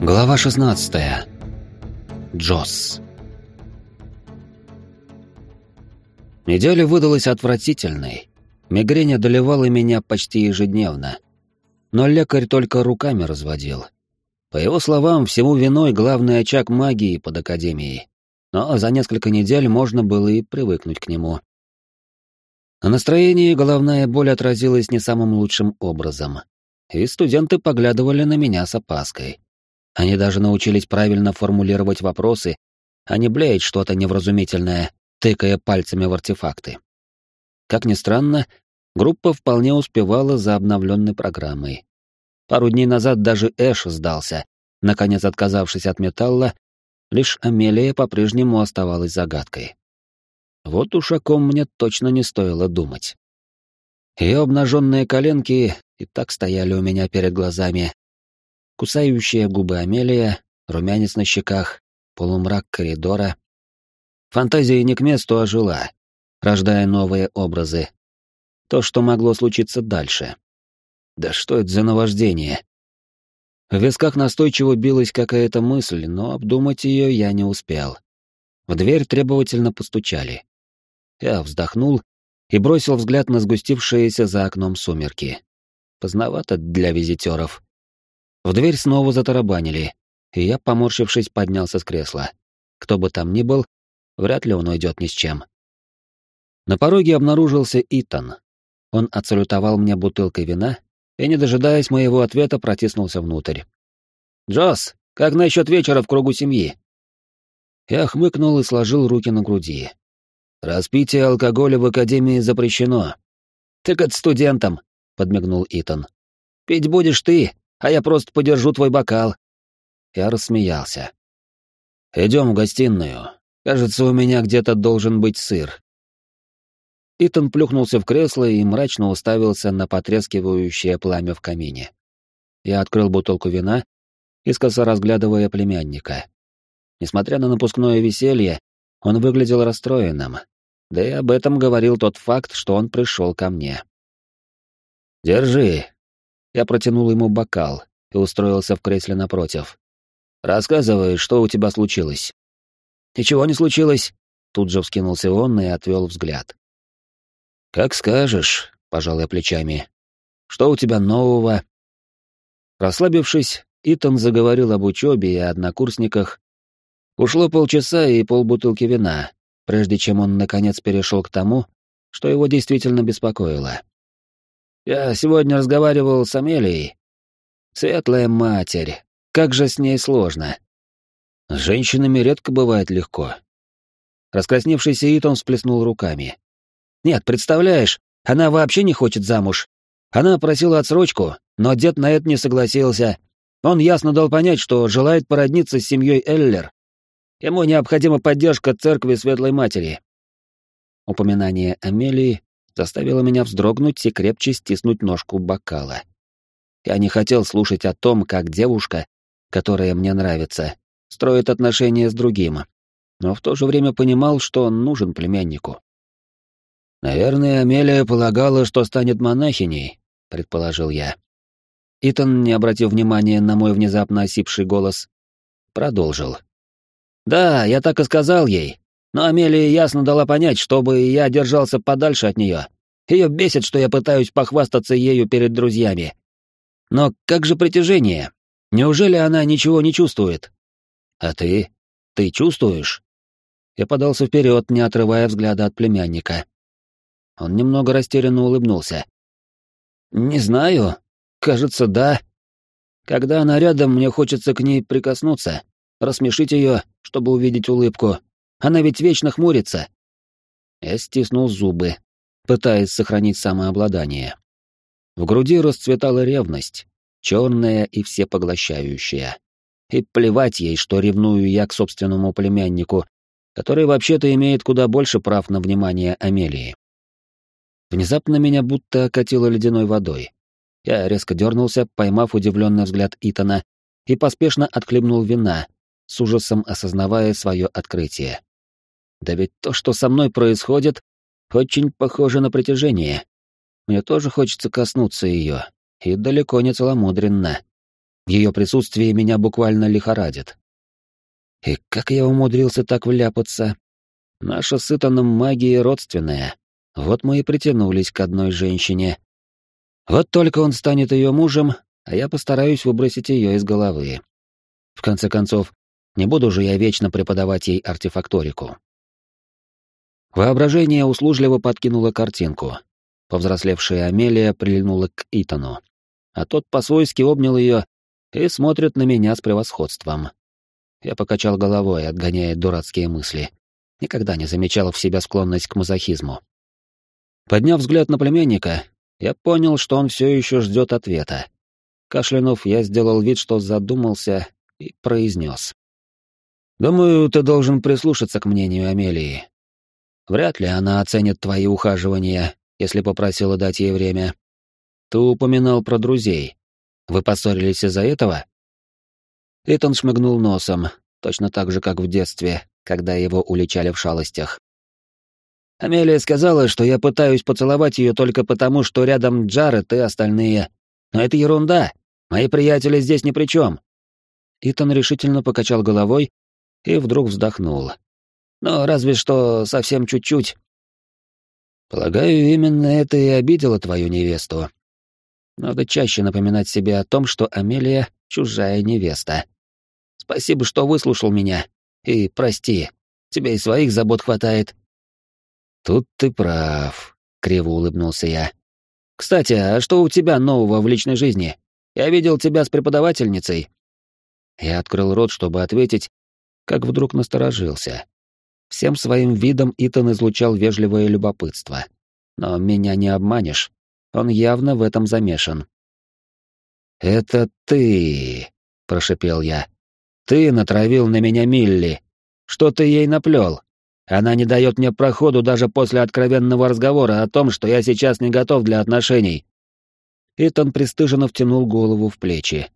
Глава 16. Джосс. Неделя выдалась отвратительной. Мигрень одолевала меня почти ежедневно. Но лекарь только руками разводил. По его словам, всему виной главный очаг магии под Академией. Но за несколько недель можно было и привыкнуть к нему. На настроении головная боль отразилась не самым лучшим образом. И студенты поглядывали на меня с опаской. Они даже научились правильно формулировать вопросы, а не блеять что-то невразумительное, тыкая пальцами в артефакты. Как ни странно, группа вполне успевала за обновленной программой. Пару дней назад даже Эш сдался, наконец отказавшись от металла, лишь Амелия по-прежнему оставалась загадкой. Вот уж о ком мне точно не стоило думать. Ее обнаженные коленки и так стояли у меня перед глазами. Кусающие губы Амелия, румянец на щеках, полумрак коридора. Фантазия не к месту ожила, рождая новые образы. То, что могло случиться дальше. Да что это за наваждение? В висках настойчиво билась какая-то мысль, но обдумать ее я не успел. В дверь требовательно постучали. Я вздохнул и бросил взгляд на сгустившиеся за окном сумерки. Поздновато для визитеров. В дверь снова затарабанили, и я, поморщившись, поднялся с кресла. Кто бы там ни был, вряд ли он уйдет ни с чем. На пороге обнаружился Итан. Он отсалютовал мне бутылкой вина и, не дожидаясь моего ответа, протиснулся внутрь. «Джосс, как насчет вечера в кругу семьи?» Я хмыкнул и сложил руки на груди. Распитие алкоголя в академии запрещено. Так от студентам, подмигнул Итан. Пить будешь ты, а я просто подержу твой бокал. Я рассмеялся. Идем в гостиную. Кажется, у меня где-то должен быть сыр. Итан плюхнулся в кресло и мрачно уставился на потрескивающее пламя в камине. Я открыл бутылку вина, искоса разглядывая племянника. Несмотря на напускное веселье, он выглядел расстроенным, да и об этом говорил тот факт, что он пришел ко мне. «Держи». Я протянул ему бокал и устроился в кресле напротив. «Рассказывай, что у тебя случилось». «Ничего не случилось», — тут же вскинулся он и отвел взгляд. «Как скажешь», — пожал я плечами. «Что у тебя нового?» Расслабившись, Итан заговорил об учебе и однокурсниках, Ушло полчаса и полбутылки вина, прежде чем он наконец перешел к тому, что его действительно беспокоило. «Я сегодня разговаривал с Амелией. Светлая матерь, как же с ней сложно. С женщинами редко бывает легко». Раскрасневшийся Итон всплеснул руками. «Нет, представляешь, она вообще не хочет замуж. Она просила отсрочку, но дед на это не согласился. Он ясно дал понять, что желает породниться с семьей Эллер, Ему необходима поддержка церкви Светлой Матери. Упоминание Амелии заставило меня вздрогнуть и крепче стиснуть ножку бокала. Я не хотел слушать о том, как девушка, которая мне нравится, строит отношения с другим, но в то же время понимал, что он нужен племяннику. «Наверное, Амелия полагала, что станет монахиней», — предположил я. Итан, не обратив внимания на мой внезапно осипший голос, продолжил. Да, я так и сказал ей. Но Амелия ясно дала понять, чтобы я держался подальше от нее. Ее бесит, что я пытаюсь похвастаться ею перед друзьями. Но как же притяжение? Неужели она ничего не чувствует? А ты? Ты чувствуешь? Я подался вперед, не отрывая взгляда от племянника. Он немного растерянно улыбнулся. «Не знаю. Кажется, да. Когда она рядом, мне хочется к ней прикоснуться, рассмешить ее, чтобы увидеть улыбку. Она ведь вечно хмурится. Я стиснул зубы, пытаясь сохранить самообладание. В груди расцветала ревность, черная и всепоглощающая. И плевать ей, что ревную я к собственному племяннику, который вообще-то имеет куда больше прав на внимание Амелии. Внезапно меня будто окатило ледяной водой. Я резко дернулся, поймав удивленный взгляд Итана, и поспешно отхлебнул вина, с ужасом осознавая свое открытие. Да ведь то, что со мной происходит, очень похоже на притяжение. Мне тоже хочется коснуться ее, и далеко не целомудренно. Ее присутствии меня буквально лихорадит. И как я умудрился так вляпаться? Наша с Итаном магия родственная. Вот мы и притянулись к одной женщине. Вот только он станет ее мужем, а я постараюсь выбросить ее из головы. В конце концов, не буду же я вечно преподавать ей артефакторику. Воображение услужливо подкинуло картинку. Повзрослевшая Амелия прильнула к Итану, а тот по-свойски обнял ее и смотрит на меня с превосходством. Я покачал головой, отгоняя дурацкие мысли. Никогда не замечал в себя склонность к мазохизму. Подняв взгляд на племянника, я понял, что он все еще ждет ответа. Кашлянув, я сделал вид, что задумался, и произнес. «Думаю, ты должен прислушаться к мнению Амелии. Вряд ли она оценит твои ухаживания, если попросила дать ей время. Ты упоминал про друзей. Вы поссорились из-за этого?» Итан шмыгнул носом, точно так же, как в детстве, когда его уличали в шалостях. Амелия сказала, что я пытаюсь поцеловать ее только потому, что рядом Джаред и остальные. Но это ерунда. Мои приятели здесь ни при чем. Итан решительно покачал головой и вдруг вздохнул. Но разве что совсем чуть-чуть. Полагаю, именно это и обидело твою невесту. Надо чаще напоминать себе о том, что Амелия — чужая невеста. Спасибо, что выслушал меня. И прости, тебе и своих забот хватает. Тут ты прав, — криво улыбнулся я. Кстати, а что у тебя нового в личной жизни? Я видел тебя с преподавательницей. Я открыл рот, чтобы ответить, как вдруг насторожился. Всем своим видом Итан излучал вежливое любопытство. Но меня не обманешь. Он явно в этом замешан. «Это ты!» — прошепел я. «Ты натравил на меня Милли. Что ты ей наплел? Она не дает мне проходу даже после откровенного разговора о том, что я сейчас не готов для отношений». Итан пристыженно втянул голову в плечи.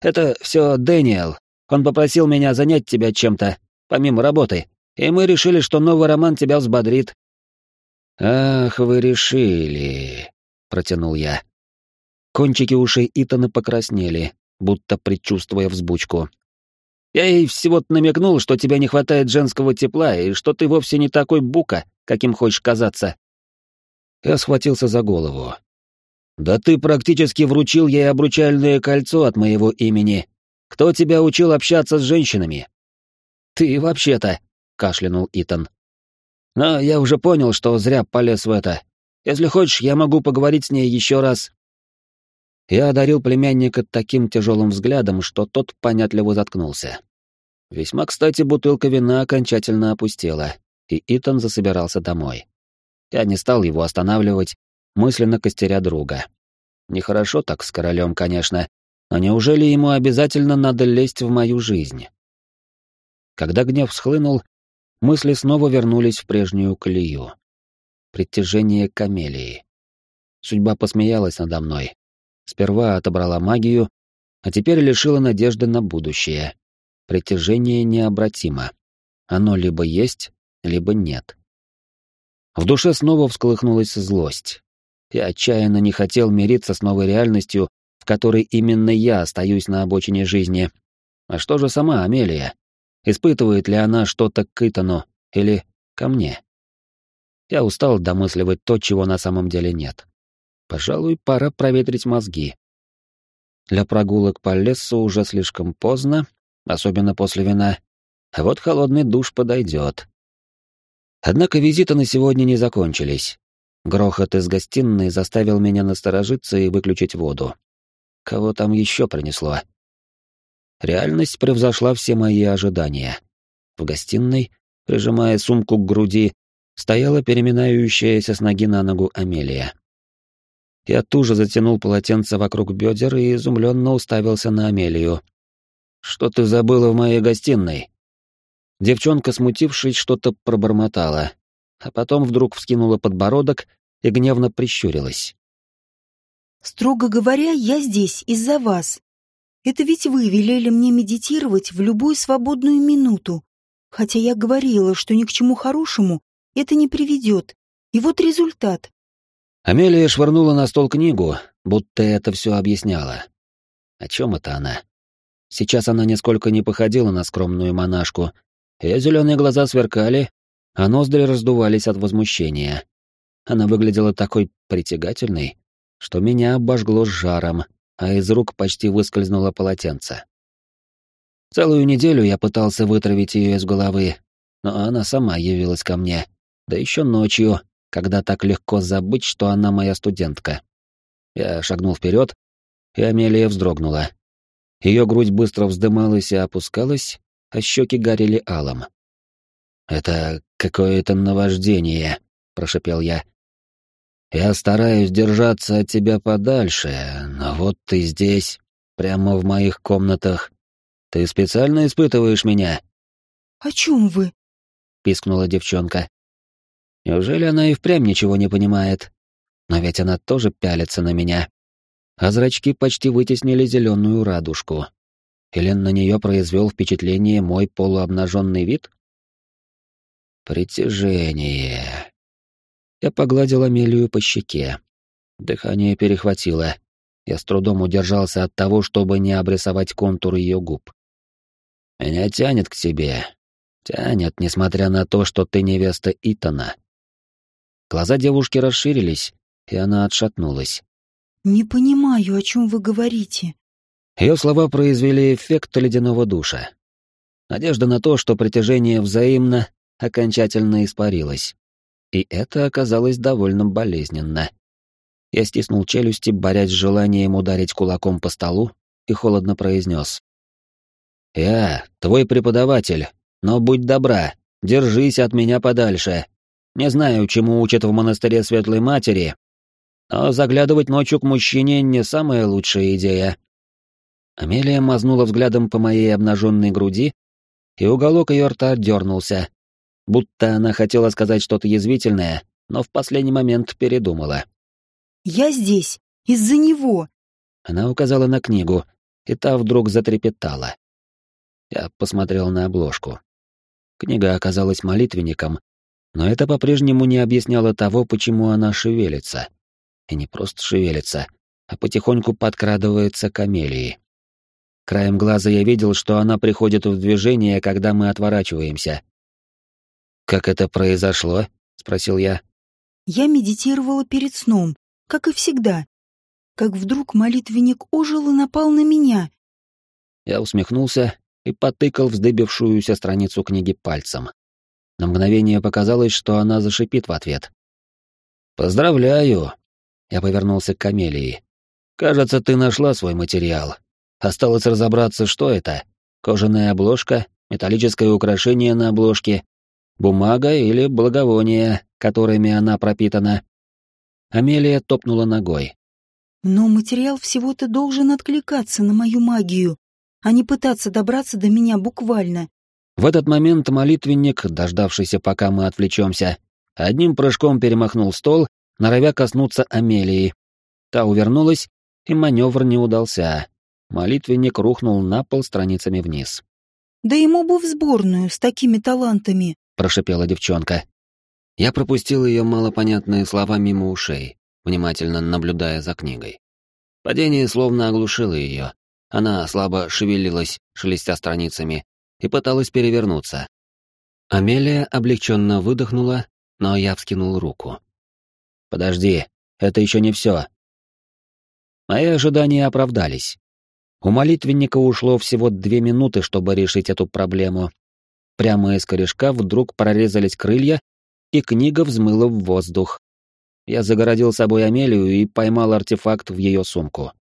«Это все Дэниел. Он попросил меня занять тебя чем-то, помимо работы и мы решили, что новый роман тебя взбодрит». «Ах, вы решили», — протянул я. Кончики ушей Итана покраснели, будто предчувствуя взбучку. «Я ей всего-то намекнул, что тебе не хватает женского тепла и что ты вовсе не такой бука, каким хочешь казаться». Я схватился за голову. «Да ты практически вручил ей обручальное кольцо от моего имени. Кто тебя учил общаться с женщинами?» «Ты вообще-то», кашлянул Итан. Но я уже понял, что зря полез в это. Если хочешь, я могу поговорить с ней еще раз. Я одарил племянника таким тяжелым взглядом, что тот понятливо заткнулся. Весьма кстати, бутылка вина окончательно опустела, и Итан засобирался домой. Я не стал его останавливать, мысленно костеря друга. Нехорошо так с королем, конечно, но неужели ему обязательно надо лезть в мою жизнь? Когда гнев схлынул, мысли снова вернулись в прежнюю колею. Притяжение камелии. Судьба посмеялась надо мной. Сперва отобрала магию, а теперь лишила надежды на будущее. Притяжение необратимо. Оно либо есть, либо нет. В душе снова всколыхнулась злость. Я отчаянно не хотел мириться с новой реальностью, в которой именно я остаюсь на обочине жизни. А что же сама Амелия? Испытывает ли она что-то к Итану или ко мне? Я устал домысливать то, чего на самом деле нет. Пожалуй, пора проветрить мозги. Для прогулок по лесу уже слишком поздно, особенно после вина, а вот холодный душ подойдет. Однако визиты на сегодня не закончились. Грохот из гостиной заставил меня насторожиться и выключить воду. Кого там еще принесло? Реальность превзошла все мои ожидания. В гостиной, прижимая сумку к груди, стояла переминающаяся с ноги на ногу Амелия. Я туже затянул полотенце вокруг бедер и изумленно уставился на Амелию. «Что ты забыла в моей гостиной?» Девчонка, смутившись, что-то пробормотала, а потом вдруг вскинула подбородок и гневно прищурилась. «Строго говоря, я здесь из-за вас. Это ведь вы велели мне медитировать в любую свободную минуту. Хотя я говорила, что ни к чему хорошему это не приведет. И вот результат. Амелия швырнула на стол книгу, будто это все объясняла. О чем это она? Сейчас она нисколько не походила на скромную монашку. Ее зеленые глаза сверкали, а ноздри раздувались от возмущения. Она выглядела такой притягательной, что меня обожгло жаром, а из рук почти выскользнуло полотенце. Целую неделю я пытался вытравить ее из головы, но она сама явилась ко мне, да еще ночью, когда так легко забыть, что она моя студентка. Я шагнул вперед, и Амелия вздрогнула. Ее грудь быстро вздымалась и опускалась, а щеки горели алом. «Это какое-то наваждение», — прошепел я. «Я стараюсь держаться от тебя подальше, но вот ты здесь, прямо в моих комнатах. Ты специально испытываешь меня?» «О чем вы?» — пискнула девчонка. «Неужели она и впрямь ничего не понимает? Но ведь она тоже пялится на меня а зрачки почти вытеснили зеленую радужку. Или на нее произвел впечатление мой полуобнаженный вид? Притяжение. Я погладил Амелию по щеке. Дыхание перехватило. Я с трудом удержался от того, чтобы не обрисовать контур ее губ. Меня тянет к тебе. Тянет, несмотря на то, что ты невеста Итана. Глаза девушки расширились, и она отшатнулась. «Не понимаю, о чем вы говорите». Ее слова произвели эффект ледяного душа. Надежда на то, что притяжение взаимно, окончательно испарилась. И это оказалось довольно болезненно. Я стиснул челюсти, борясь с желанием ударить кулаком по столу, и холодно произнес. «Я твой преподаватель, но будь добра, держись от меня подальше. Не знаю, чему учат в монастыре Светлой Матери, но заглядывать ночью к мужчине не самая лучшая идея. Амелия мазнула взглядом по моей обнаженной груди, и уголок ее рта дернулся, будто она хотела сказать что-то язвительное, но в последний момент передумала. «Я здесь, из-за него!» Она указала на книгу, и та вдруг затрепетала. Я посмотрел на обложку. Книга оказалась молитвенником, но это по-прежнему не объясняло того, почему она шевелится и не просто шевелится, а потихоньку подкрадывается к Амелии. Краем глаза я видел, что она приходит в движение, когда мы отворачиваемся. «Как это произошло?» — спросил я. «Я медитировала перед сном, как и всегда. Как вдруг молитвенник ожил и напал на меня». Я усмехнулся и потыкал вздыбившуюся страницу книги пальцем. На мгновение показалось, что она зашипит в ответ. «Поздравляю, я повернулся к Камелии. «Кажется, ты нашла свой материал. Осталось разобраться, что это. Кожаная обложка, металлическое украшение на обложке, бумага или благовония, которыми она пропитана». Амелия топнула ногой. «Но материал всего-то должен откликаться на мою магию, а не пытаться добраться до меня буквально». В этот момент молитвенник, дождавшийся, пока мы отвлечемся, одним прыжком перемахнул стол норовя коснуться Амелии. Та увернулась, и маневр не удался. Молитвенник рухнул на пол страницами вниз. «Да ему бы в сборную с такими талантами», — прошипела девчонка. Я пропустил ее малопонятные слова мимо ушей, внимательно наблюдая за книгой. Падение словно оглушило ее. Она слабо шевелилась, шелестя страницами, и пыталась перевернуться. Амелия облегченно выдохнула, но я вскинул руку. Подожди, это еще не все. Мои ожидания оправдались. У молитвенника ушло всего две минуты, чтобы решить эту проблему. Прямо из корешка вдруг прорезались крылья, и книга взмыла в воздух. Я загородил собой Амелию и поймал артефакт в ее сумку.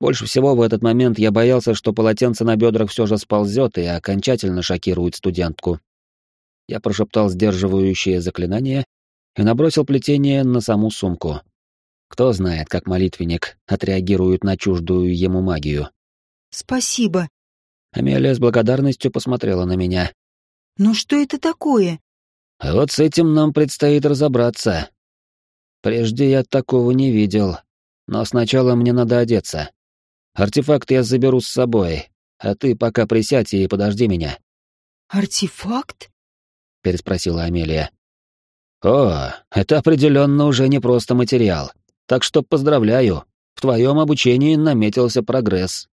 Больше всего в этот момент я боялся, что полотенце на бедрах все же сползет и окончательно шокирует студентку. Я прошептал сдерживающее заклинание, и набросил плетение на саму сумку. Кто знает, как молитвенник отреагирует на чуждую ему магию. «Спасибо». Амелия с благодарностью посмотрела на меня. «Ну что это такое?» «А вот с этим нам предстоит разобраться. Прежде я такого не видел, но сначала мне надо одеться. Артефакт я заберу с собой, а ты пока присядь и подожди меня». «Артефакт?» — переспросила Амелия. О, это определенно уже не просто материал. Так что поздравляю, в твоем обучении наметился прогресс.